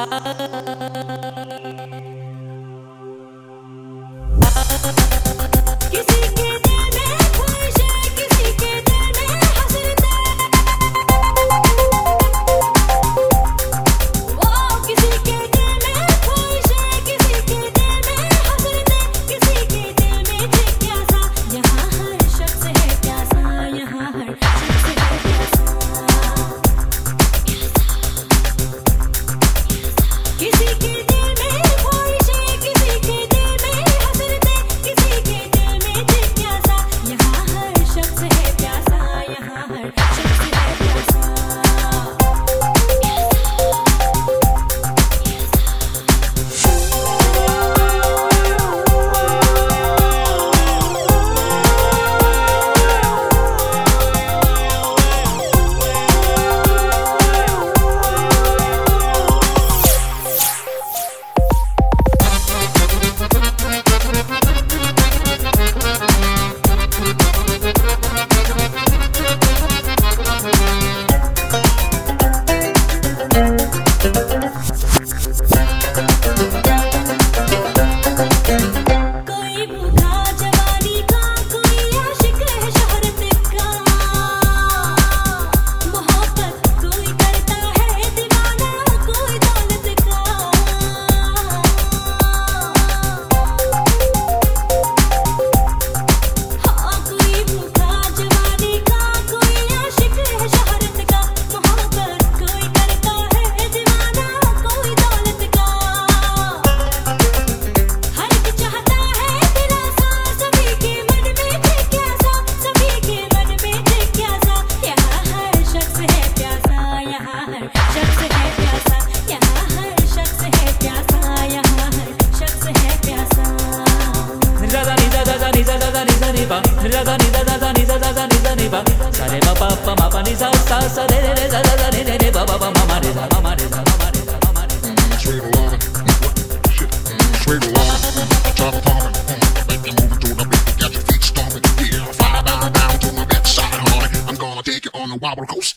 Thank sweet make move the beat got your feet stomping yeah down to my honey I'm gonna take you on a wobble coast.